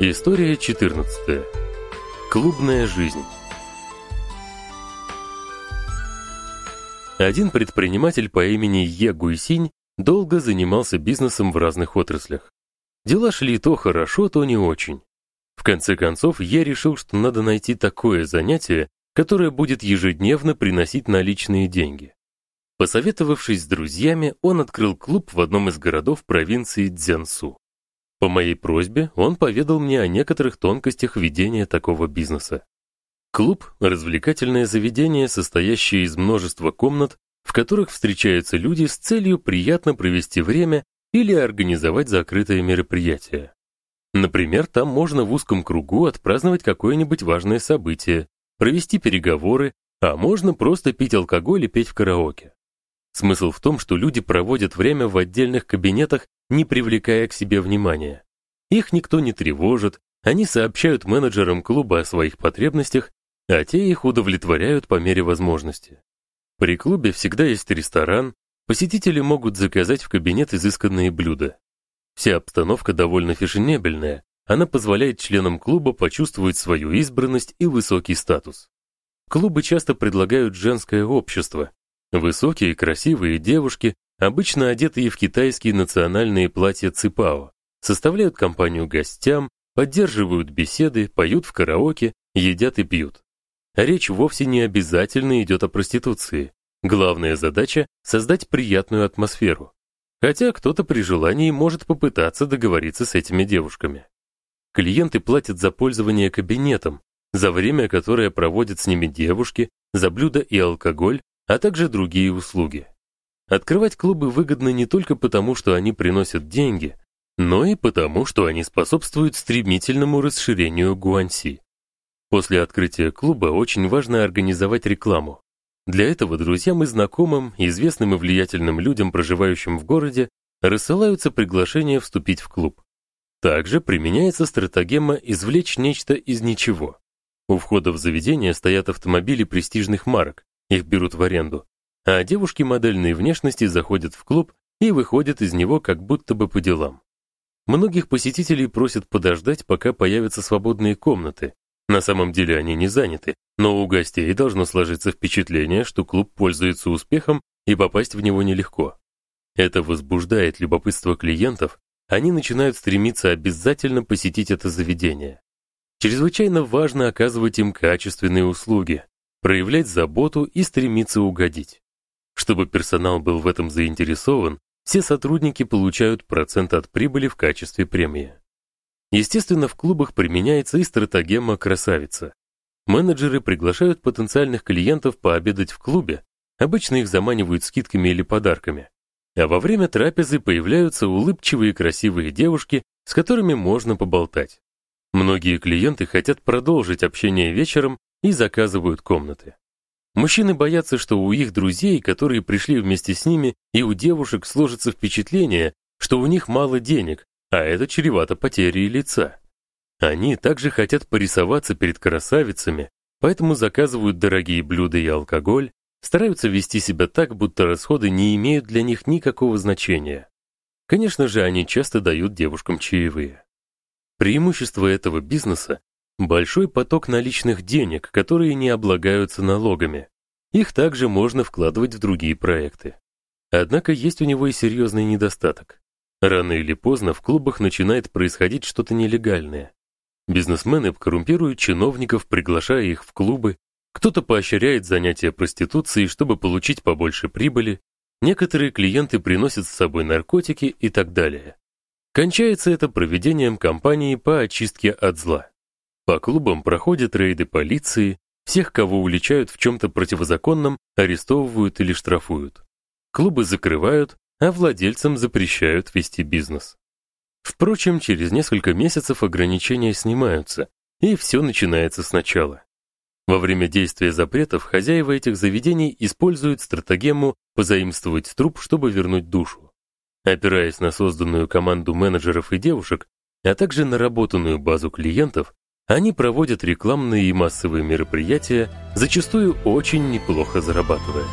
История 14. Клубная жизнь. Один предприниматель по имени Е Гуйсинь долго занимался бизнесом в разных отраслях. Дела шли то хорошо, то не очень. В конце концов, я решил, что надо найти такое занятие, которое будет ежедневно приносить наличные деньги. Посоветовавшись с друзьями, он открыл клуб в одном из городов провинции Цзянсу. По моей просьбе он поведал мне о некоторых тонкостях ведения такого бизнеса. Клуб развлекательное заведение, состоящее из множества комнат, в которых встречаются люди с целью приятно провести время или организовать закрытое мероприятие. Например, там можно в узком кругу отпраздновать какое-нибудь важное событие, провести переговоры, а можно просто пить алкоголь и петь в караоке. Смысл в том, что люди проводят время в отдельных кабинетах не привлекая к себе внимания. Их никто не тревожит, они сообщают менеджерам клуба о своих потребностях, а те их удовлетворяют по мере возможности. При клубе всегда есть ресторан, посетители могут заказать в кабинет изысканные блюда. Вся обстановка довольно фешенебельная, она позволяет членам клуба почувствовать свою избранность и высокий статус. Клубы часто предлагают женское общество. Высокие, красивые девушки обычно одетые в китайские национальные платья ципао, составляют компанию гостям, поддерживают беседы, поют в караоке, едят и пьют. Речь вовсе не обязательно идет о проституции. Главная задача создать приятную атмосферу. Хотя кто-то при желании может попытаться договориться с этими девушками. Клиенты платят за пользование кабинетом, за время, которое проводят с ними девушки, за блюда и алкоголь, а также другие услуги. Открывать клубы выгодно не только потому, что они приносят деньги, но и потому, что они способствуют стремительному расширению Гуанси. После открытия клуба очень важно организовать рекламу. Для этого друзьям и знакомым, известным и влиятельным людям, проживающим в городе, рассылаются приглашения вступить в клуб. Также применяется стратегема извлечь нечто из ничего. У входа в заведение стоят автомобили престижных марок, их берут в аренду, а девушки модельной внешности заходят в клуб и выходят из него как будто бы по делам. Многих посетителей просят подождать, пока появятся свободные комнаты. На самом деле они не заняты, но у гостей должно сложиться впечатление, что клуб пользуется успехом и попасть в него нелегко. Это возбуждает любопытство клиентов, они начинают стремиться обязательно посетить это заведение. Чрезвычайно важно оказывать им качественные услуги, проявлять заботу и стремиться угодить. Чтобы персонал был в этом заинтересован, все сотрудники получают процент от прибыли в качестве премии. Естественно, в клубах применяется и стратегема красавица. Менеджеры приглашают потенциальных клиентов пообедать в клубе, обычно их заманивают скидками или подарками. А во время трапезы появляются улыбчивые красивые девушки, с которыми можно поболтать. Многие клиенты хотят продолжить общение вечером и заказывают комнаты. Мужчины боятся, что у их друзей, которые пришли вместе с ними, и у девушек сложится впечатление, что у них мало денег, а это чревато потерей лица. Они также хотят порисоваться перед красавицами, поэтому заказывают дорогие блюда и алкоголь, стараются вести себя так, будто расходы не имеют для них никакого значения. Конечно же, они часто дают девушкам чаевые. Преимущество этого бизнеса Большой поток наличных денег, которые не облагаются налогами. Их также можно вкладывать в другие проекты. Однако есть у него и серьезный недостаток. Рано или поздно в клубах начинает происходить что-то нелегальное. Бизнесмены коррумпируют чиновников, приглашая их в клубы, кто-то поощряет занятия проституцией, чтобы получить побольше прибыли, некоторые клиенты приносят с собой наркотики и так далее. Кончается это проведением кампании по очистке от зла. По клубам проходят рейды полиции, всех, кого уличают в чем то противозаконном, арестовывают или штрафуют. Клубы закрывают, а владельцам запрещают вести бизнес. Впрочем, через несколько месяцев ограничения снимаются, и все начинается сначала. Во время действия запретов хозяева этих заведений используют стратегему позаимствовать труп, чтобы вернуть душу. Опираясь на созданную команду менеджеров и девушек, а также наработанную базу клиентов, они проводят рекламные и массовые мероприятия, зачастую очень неплохо зарабатывая.